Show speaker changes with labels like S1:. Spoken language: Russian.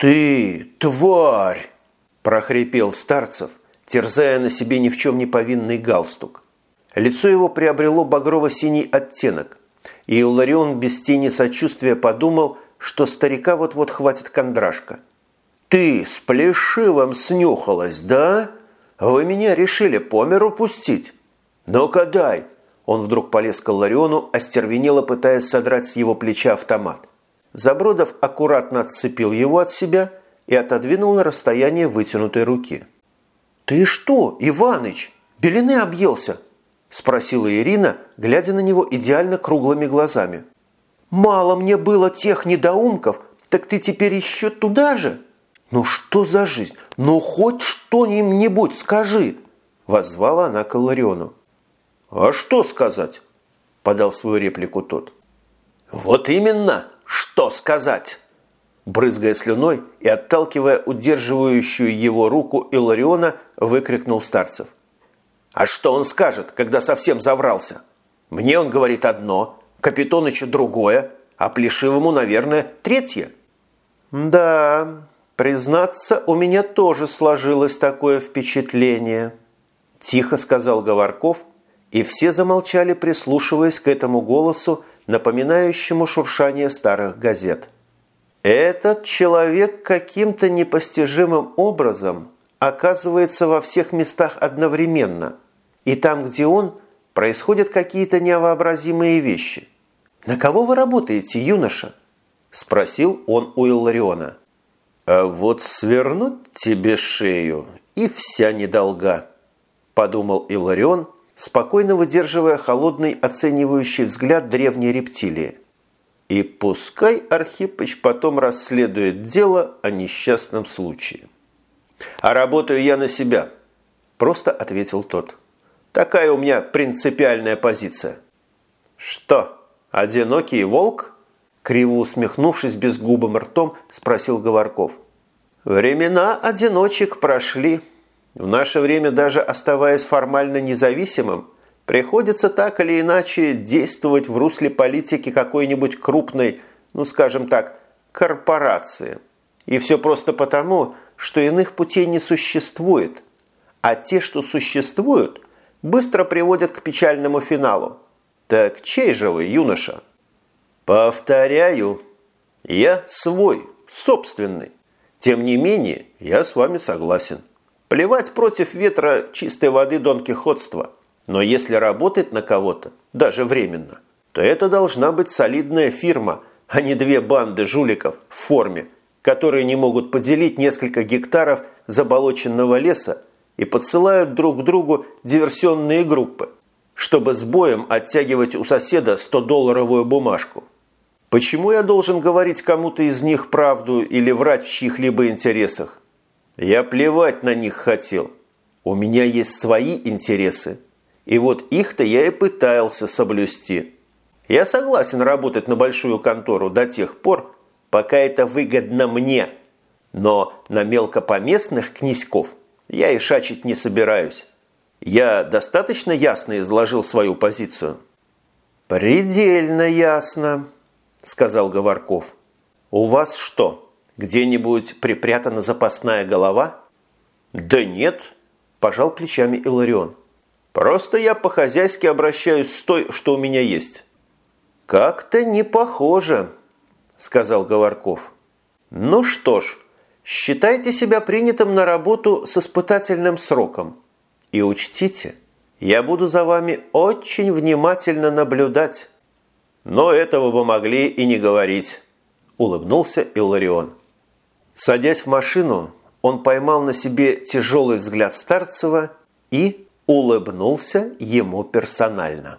S1: «Ты, тварь!» – прохрипел Старцев, терзая на себе ни в чем не повинный галстук. Лицо его приобрело багрово-синий оттенок, и Иларион без тени сочувствия подумал, что старика вот-вот хватит кондрашка. «Ты с плешивым снюхалась, да? Вы меня решили по миру пустить? Ну-ка дай!» Он вдруг полез к Лариону, остервенело пытаясь содрать с его плеча автомат. Забродов аккуратно отцепил его от себя и отодвинул на расстояние вытянутой руки. «Ты что, Иваныч, белины объелся?» – спросила Ирина, глядя на него идеально круглыми глазами. «Мало мне было тех недоумков, так ты теперь еще туда же? Ну что за жизнь? Ну хоть что-нибудь скажи!» – воззвала она к Лариону. «А что сказать?» – подал свою реплику тот. «Вот именно, что сказать!» Брызгая слюной и отталкивая удерживающую его руку Илариона, выкрикнул Старцев. «А что он скажет, когда совсем заврался? Мне он говорит одно, Капитонычу другое, а Плешивому, наверное, третье». «Да, признаться, у меня тоже сложилось такое впечатление», – тихо сказал Говорков, и все замолчали, прислушиваясь к этому голосу, напоминающему шуршание старых газет. Этот человек каким-то непостижимым образом оказывается во всех местах одновременно, и там, где он, происходят какие-то невообразимые вещи. «На кого вы работаете, юноша?» – спросил он у Иллариона. «А вот свернуть тебе шею, и вся недолга», – подумал Илларион – спокойно выдерживая холодный оценивающий взгляд древней рептилии. И пускай Архипыч потом расследует дело о несчастном случае. «А работаю я на себя», – просто ответил тот. «Такая у меня принципиальная позиция». «Что, одинокий волк?» Криво усмехнувшись безгубым ртом, спросил Говорков. «Времена одиночек прошли», в наше время, даже оставаясь формально независимым, приходится так или иначе действовать в русле политики какой-нибудь крупной, ну скажем так, корпорации. И все просто потому, что иных путей не существует. А те, что существуют, быстро приводят к печальному финалу. Так чей же вы, юноша? Повторяю, я свой, собственный. Тем не менее, я с вами согласен. Плевать против ветра чистой воды Дон Кихотства. Но если работать на кого-то, даже временно, то это должна быть солидная фирма, а не две банды жуликов в форме, которые не могут поделить несколько гектаров заболоченного леса и подсылают друг другу диверсионные группы, чтобы с боем оттягивать у соседа 100-долларовую бумажку. Почему я должен говорить кому-то из них правду или врать в чьих-либо интересах? Я плевать на них хотел. У меня есть свои интересы. И вот их-то я и пытался соблюсти. Я согласен работать на большую контору до тех пор, пока это выгодно мне. Но на мелкопоместных князьков я и шачить не собираюсь. Я достаточно ясно изложил свою позицию? «Предельно ясно», – сказал Говорков. «У вас что, где-нибудь припрятана запасная голова? Да нет, пожал плечами Иларион. Просто я по-хозяйски обращаюсь с той, что у меня есть. Как-то не похоже, сказал Говорков. Ну что ж, считайте себя принятым на работу с испытательным сроком. И учтите, я буду за вами очень внимательно наблюдать. Но этого бы могли и не говорить, улыбнулся Илларион. Садясь в машину, он поймал на себе тяжелый взгляд Старцева и улыбнулся ему персонально.